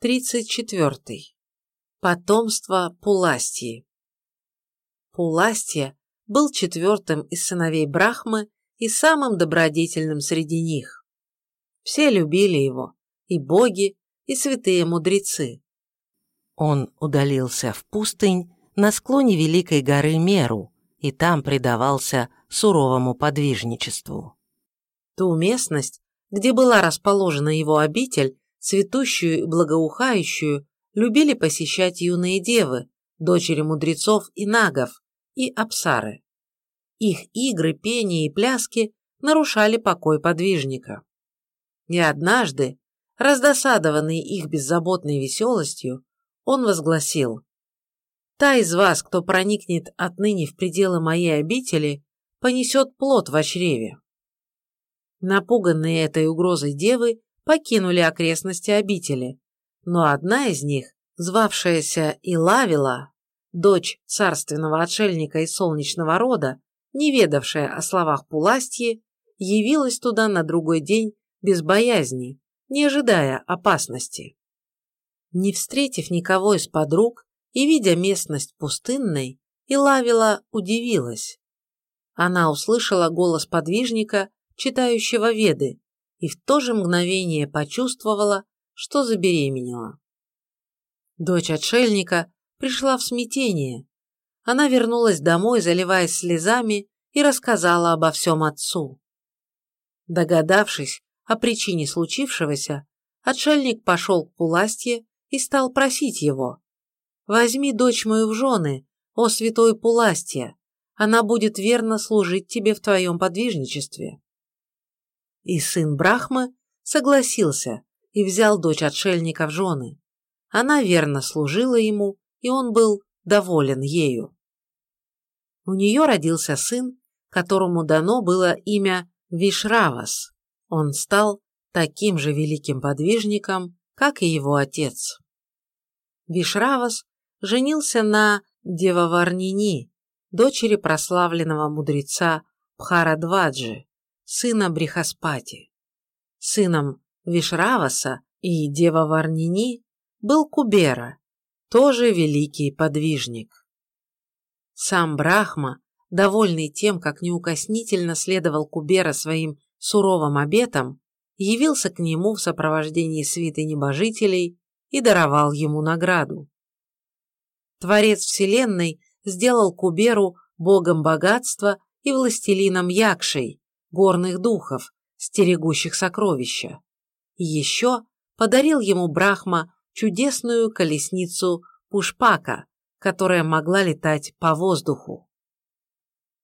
34. Потомство Пуластии. Пуластия был четвертым из сыновей Брахмы и самым добродетельным среди них. Все любили его, и боги, и святые мудрецы. Он удалился в пустынь на склоне Великой горы Меру и там предавался суровому подвижничеству. Ту местность, где была расположена его обитель, цветущую и благоухающую, любили посещать юные девы, дочери мудрецов и нагов, и апсары. Их игры, пение и пляски нарушали покой подвижника. И однажды, раздосадованный их беззаботной веселостью, он возгласил «Та из вас, кто проникнет отныне в пределы моей обители, понесет плод в чреве». Напуганные этой угрозой девы покинули окрестности обители, но одна из них, звавшаяся Илавила, дочь царственного отшельника из солнечного рода, не ведавшая о словах Пуластьи, явилась туда на другой день без боязни, не ожидая опасности. Не встретив никого из подруг и видя местность пустынной, Илавила удивилась. Она услышала голос подвижника, читающего Веды, и в то же мгновение почувствовала, что забеременела. Дочь отшельника пришла в смятение. Она вернулась домой, заливаясь слезами, и рассказала обо всем отцу. Догадавшись о причине случившегося, отшельник пошел к Пуластье и стал просить его. «Возьми дочь мою в жены, о святой Пуластье, она будет верно служить тебе в твоем подвижничестве». И сын Брахмы согласился и взял дочь отшельника в жены. Она верно служила ему, и он был доволен ею. У нее родился сын, которому дано было имя Вишравас. Он стал таким же великим подвижником, как и его отец. Вишравас женился на Деваварнини, дочери прославленного мудреца Пхарадваджи сына Брихаспати. Сыном Вишраваса и Дева Варнини был Кубера, тоже великий подвижник. Сам Брахма, довольный тем, как неукоснительно следовал Кубера своим суровым обетам, явился к нему в сопровождении свиты небожителей и даровал ему награду. Творец Вселенной сделал Куберу богом богатства и властелином Якшей, горных духов, стерегущих сокровища. Еще подарил ему Брахма чудесную колесницу Пушпака, которая могла летать по воздуху.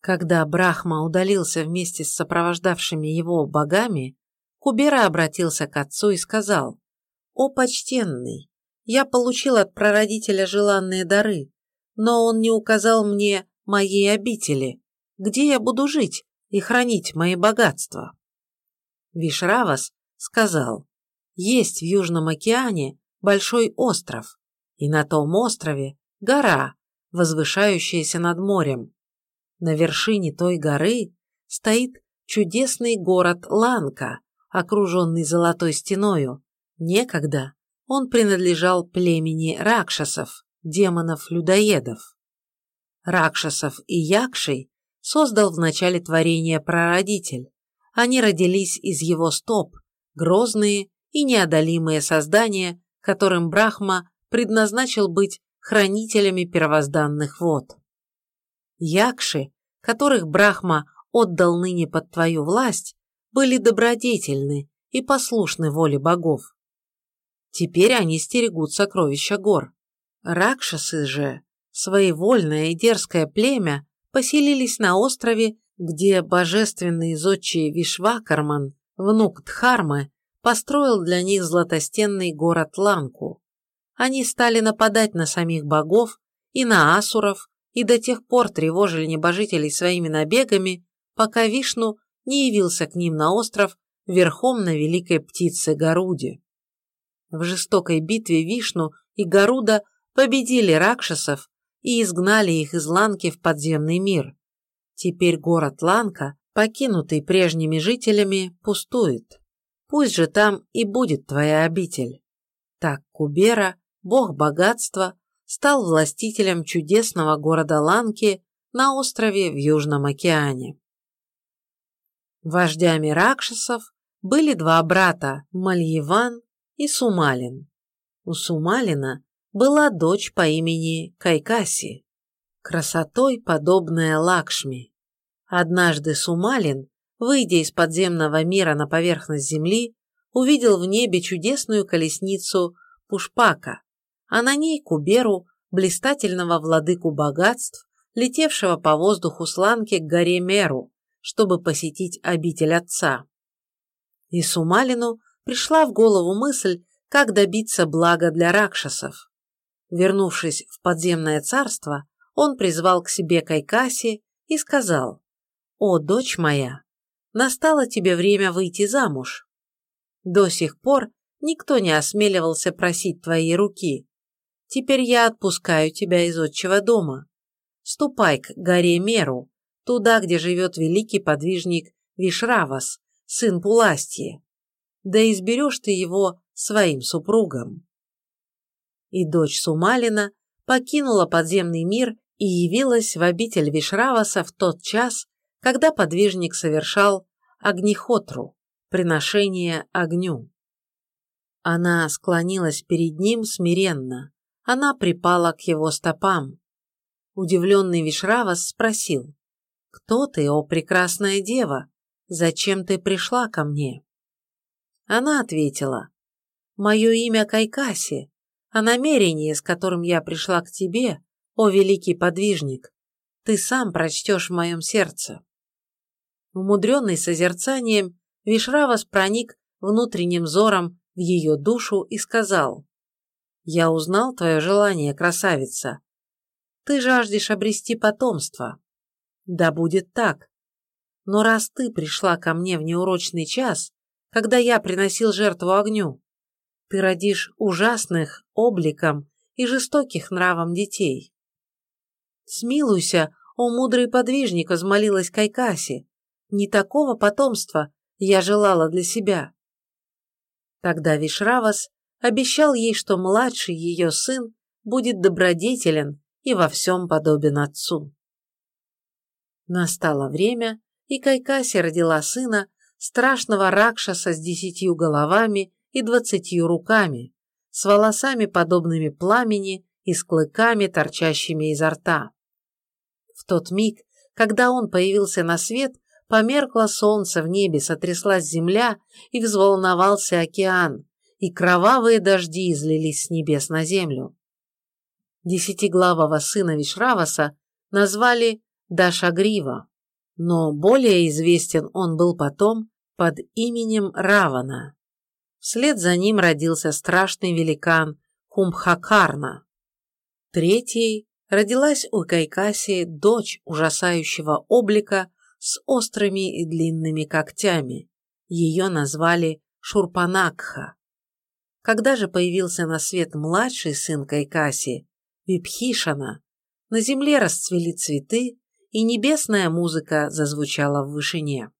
Когда Брахма удалился вместе с сопровождавшими его богами, Кубера обратился к отцу и сказал, «О, почтенный, я получил от прародителя желанные дары, но он не указал мне моей обители, где я буду жить, и хранить мои богатства. Вишравас сказал, есть в Южном океане большой остров, и на том острове гора, возвышающаяся над морем. На вершине той горы стоит чудесный город Ланка, окруженный золотой стеною. Некогда он принадлежал племени ракшасов, демонов-людоедов. Ракшасов и Якшей создал в начале творения прародитель. Они родились из его стоп, грозные и неодолимые создания, которым Брахма предназначил быть хранителями первозданных вод. Якши, которых Брахма отдал ныне под твою власть, были добродетельны и послушны воле богов. Теперь они стерегут сокровища гор. Ракшасы же, своевольное и дерзкое племя, поселились на острове, где божественный зодчий Вишвакарман, внук Дхармы, построил для них златостенный город Ланку. Они стали нападать на самих богов и на асуров, и до тех пор тревожили небожителей своими набегами, пока Вишну не явился к ним на остров верхом на великой птице Гаруде. В жестокой битве Вишну и Гаруда победили ракшасов и изгнали их из Ланки в подземный мир. Теперь город Ланка, покинутый прежними жителями, пустует. Пусть же там и будет твоя обитель. Так Кубера, бог богатства, стал властителем чудесного города Ланки на острове в Южном океане. Вождями ракшасов были два брата – Мальеван и Сумалин. У Сумалина была дочь по имени Кайкаси, красотой подобная Лакшми. Однажды Сумалин, выйдя из подземного мира на поверхность земли, увидел в небе чудесную колесницу Пушпака, а на ней Куберу, блистательного владыку богатств, летевшего по воздуху с Ланки к горе Меру, чтобы посетить обитель отца. И Сумалину пришла в голову мысль, как добиться блага для ракшасов. Вернувшись в подземное царство, он призвал к себе Кайкаси и сказал, «О, дочь моя, настало тебе время выйти замуж. До сих пор никто не осмеливался просить твоей руки. Теперь я отпускаю тебя из отчего дома. Ступай к горе Меру, туда, где живет великий подвижник Вишравас, сын Пуластии. Да изберешь ты его своим супругом. И дочь Сумалина покинула подземный мир и явилась в обитель Вишраваса в тот час, когда подвижник совершал огнихотру, приношение огню. Она склонилась перед ним смиренно, она припала к его стопам. Удивленный Вишравас спросил, «Кто ты, о прекрасная дева? Зачем ты пришла ко мне?» Она ответила, «Мое имя Кайкаси, а намерение, с которым я пришла к тебе, о великий подвижник, ты сам прочтешь в моем сердце». Умудренный созерцанием, Вишравас проник внутренним взором в ее душу и сказал, «Я узнал твое желание, красавица. Ты жаждешь обрести потомство. Да будет так. Но раз ты пришла ко мне в неурочный час, когда я приносил жертву огню, ты родишь ужасных обликом и жестоких нравом детей. Смилуйся, о мудрый подвижник, взмолилась Кайкаси. Не такого потомства я желала для себя. Тогда Вишравас обещал ей, что младший ее сын будет добродетелен и во всем подобен отцу. Настало время, и Кайкаси родила сына, страшного ракшаса с десятью головами и двадцатью руками, с волосами, подобными пламени, и с клыками, торчащими изо рта. В тот миг, когда он появился на свет, померкло солнце в небе, сотряслась земля и взволновался океан, и кровавые дожди излились с небес на землю. Десятиглавого сына Вишраваса назвали Дашагрива, но более известен он был потом под именем Равана. Вслед за ним родился страшный великан Кумхакарна. Третьей родилась у Кайкаси дочь ужасающего облика с острыми и длинными когтями. Ее назвали Шурпанакха. Когда же появился на свет младший сын Кайкаси, Випхишана, на земле расцвели цветы, и небесная музыка зазвучала в вышине.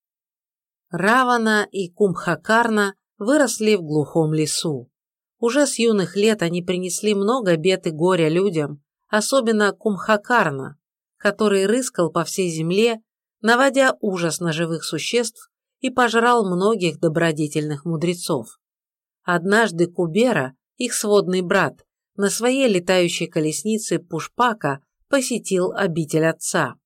Равана и Кумхакарна выросли в глухом лесу. Уже с юных лет они принесли много бед и горя людям, особенно Кумхакарна, который рыскал по всей земле, наводя ужас на живых существ и пожрал многих добродетельных мудрецов. Однажды Кубера, их сводный брат, на своей летающей колеснице Пушпака посетил обитель отца.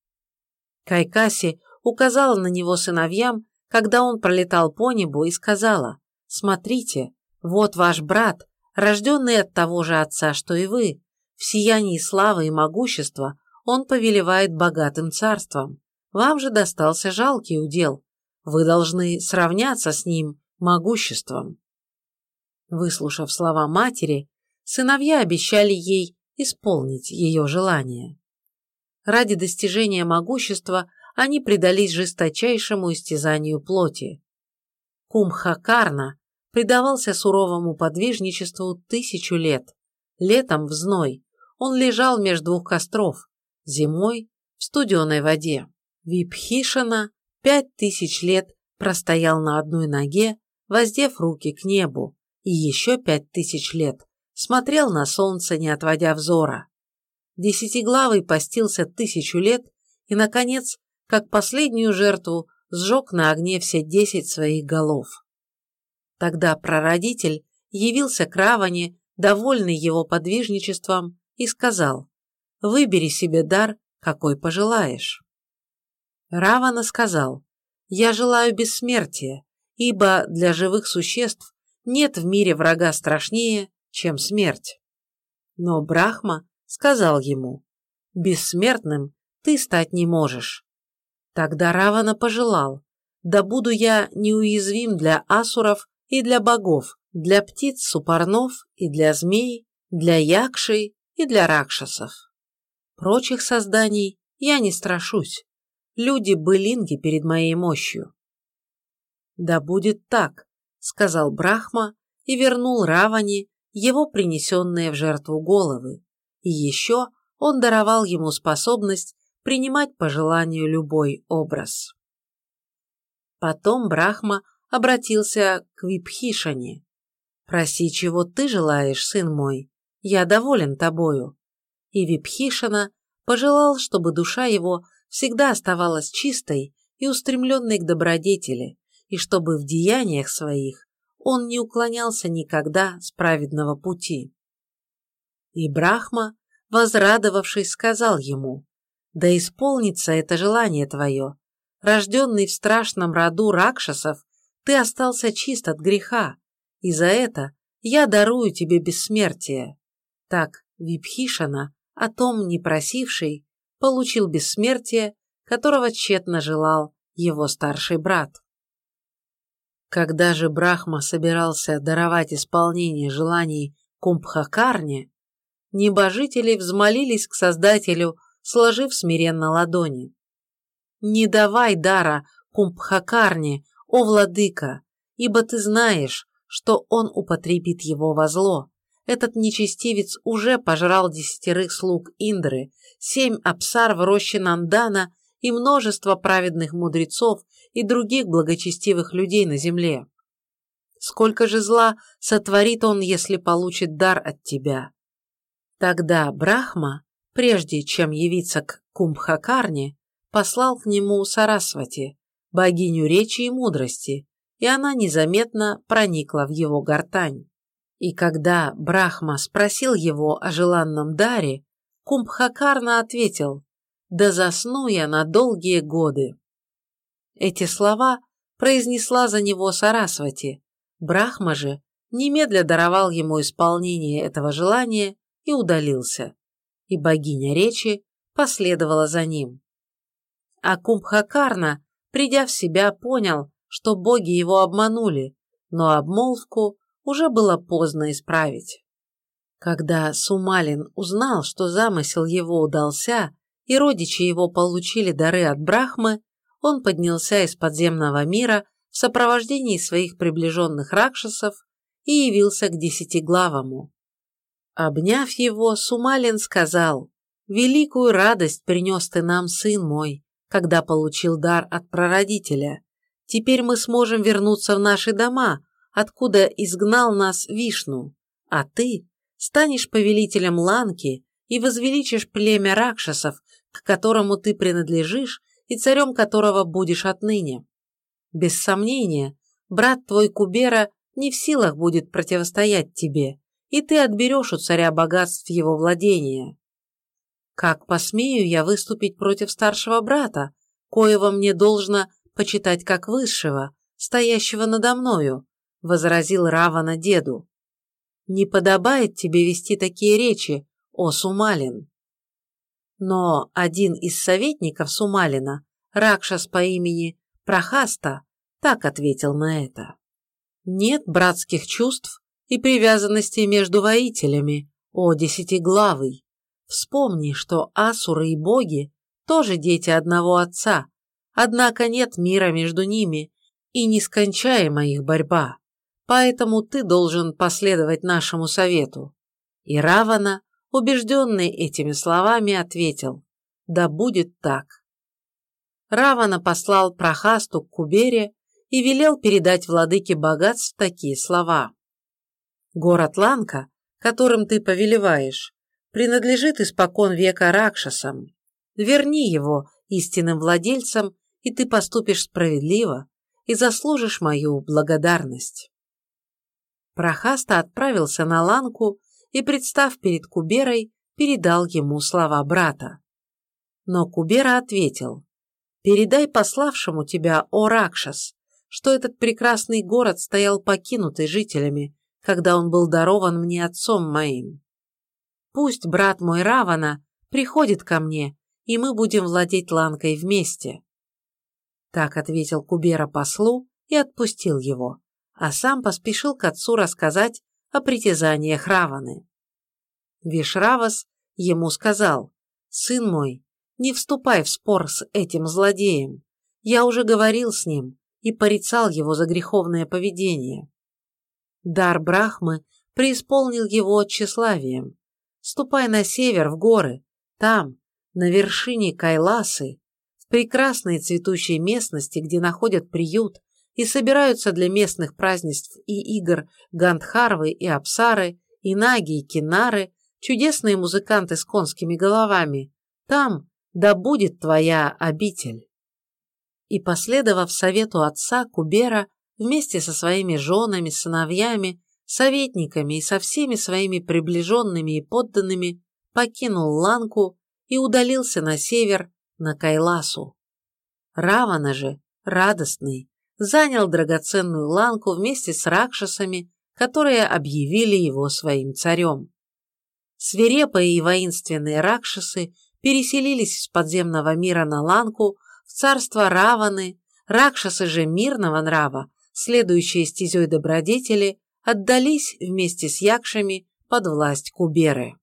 Кайкаси указала на него сыновьям, когда он пролетал по небу, и сказала, «Смотрите, вот ваш брат, рожденный от того же отца, что и вы. В сиянии славы и могущества он повелевает богатым царством. Вам же достался жалкий удел. Вы должны сравняться с ним могуществом». Выслушав слова матери, сыновья обещали ей исполнить ее желание. Ради достижения могущества они предались жесточайшему истязанию плоти. Кумхакарна предавался суровому подвижничеству тысячу лет. Летом в зной он лежал между двух костров, зимой в студеной воде. Випхишана пять тысяч лет простоял на одной ноге, воздев руки к небу, и еще пять тысяч лет смотрел на солнце, не отводя взора. Десятиглавый постился тысячу лет и, наконец, как последнюю жертву, сжег на огне все десять своих голов. Тогда прародитель явился к Раване, довольный его подвижничеством, и сказал, «Выбери себе дар, какой пожелаешь». Равана сказал, «Я желаю бессмертия, ибо для живых существ нет в мире врага страшнее, чем смерть». Но Брахма сказал ему, «Бессмертным ты стать не можешь». Тогда Равана пожелал, «Да буду я неуязвим для асуров и для богов, для птиц супарнов и для змей, для якшей и для ракшасов. Прочих созданий я не страшусь. Люди – былинги перед моей мощью. «Да будет так», – сказал Брахма и вернул Равани его принесенные в жертву головы, и еще он даровал ему способность принимать по желанию любой образ. Потом Брахма обратился к Випхишане. «Проси, чего ты желаешь, сын мой, я доволен тобою». И Випхишана пожелал, чтобы душа его всегда оставалась чистой и устремленной к добродетели, и чтобы в деяниях своих он не уклонялся никогда с праведного пути. И Брахма, возрадовавшись, сказал ему, «Да исполнится это желание твое. Рожденный в страшном роду ракшасов, ты остался чист от греха, и за это я дарую тебе бессмертие». Так Випхишана, о том не просивший, получил бессмертие, которого тщетно желал его старший брат. Когда же Брахма собирался даровать исполнение желаний Кумбхакарне, небожители взмолились к Создателю, сложив смиренно ладони. «Не давай дара Кумбхакарне, о владыка, ибо ты знаешь, что он употребит его во зло. Этот нечестивец уже пожрал десятерых слуг Индры, семь апсар в роще Нандана и множество праведных мудрецов и других благочестивых людей на земле. Сколько же зла сотворит он, если получит дар от тебя? Тогда Брахма, прежде чем явиться к Кумбхакарне, послал к нему Сарасвати, богиню речи и мудрости, и она незаметно проникла в его гортань. И когда Брахма спросил его о желанном даре, Кумбхакарна ответил «Да засну я на долгие годы». Эти слова произнесла за него Сарасвати. Брахма же немедля даровал ему исполнение этого желания и удалился. И богиня речи последовала за ним. А Кумбхакарна придя в себя, понял, что боги его обманули, но обмолвку уже было поздно исправить. Когда Сумалин узнал, что замысел его удался, и родичи его получили дары от Брахмы, он поднялся из подземного мира в сопровождении своих приближенных ракшасов и явился к десятиглавому. Обняв его, Сумалин сказал, «Великую радость принес ты нам, сын мой, когда получил дар от прародителя. Теперь мы сможем вернуться в наши дома, откуда изгнал нас Вишну, а ты станешь повелителем Ланки и возвеличишь племя Ракшасов, к которому ты принадлежишь и царем которого будешь отныне. Без сомнения, брат твой Кубера не в силах будет противостоять тебе, и ты отберешь у царя богатств его владения. Как посмею я выступить против старшего брата, коего мне должно почитать как высшего, стоящего надо мною, возразил Равана деду. Не подобает тебе вести такие речи, о Сумалин. Но один из советников Сумалина, Ракшас по имени Прахаста, так ответил на это. Нет братских чувств и привязанностей между воителями, о десятиглавый. Вспомни, что асуры и боги тоже дети одного отца, однако нет мира между ними и нескончаема их борьба, поэтому ты должен последовать нашему совету. И Равана, убежденный этими словами, ответил, да будет так. Равана послал Прохасту к Кубере и велел передать владыке богатств такие слова. Город Ланка которым ты повелеваешь, принадлежит испокон века Ракшасам. Верни его истинным владельцам, и ты поступишь справедливо и заслужишь мою благодарность. Прохаста отправился на ланку и, представ перед Куберой, передал ему слова брата. Но Кубера ответил, «Передай пославшему тебя, о Ракшас, что этот прекрасный город стоял покинутый жителями, когда он был дарован мне отцом моим. Пусть брат мой Равана приходит ко мне, и мы будем владеть ланкой вместе». Так ответил Кубера послу и отпустил его, а сам поспешил к отцу рассказать о притязаниях Раваны. Вишравас ему сказал, «Сын мой, не вступай в спор с этим злодеем. Я уже говорил с ним и порицал его за греховное поведение. Дар Брахмы преисполнил его тщеславием. Ступай на север, в горы. Там, на вершине Кайласы, в прекрасной цветущей местности, где находят приют и собираются для местных празднеств и игр Гандхарвы и Апсары, и Наги, и Кинары, чудесные музыканты с конскими головами. Там да будет твоя обитель. И, последовав совету отца Кубера, вместе со своими женами, сыновьями, советниками и со всеми своими приближенными и подданными, покинул Ланку и удалился на север, на Кайласу. Равана же, радостный, занял драгоценную Ланку вместе с Ракшасами, которые объявили его своим царем. Свирепые и воинственные Ракшасы переселились из подземного мира на Ланку в царство Раваны, Ракшасы же мирного нрава, следующие стезей добродетели, отдались вместе с Якшами под власть Куберы.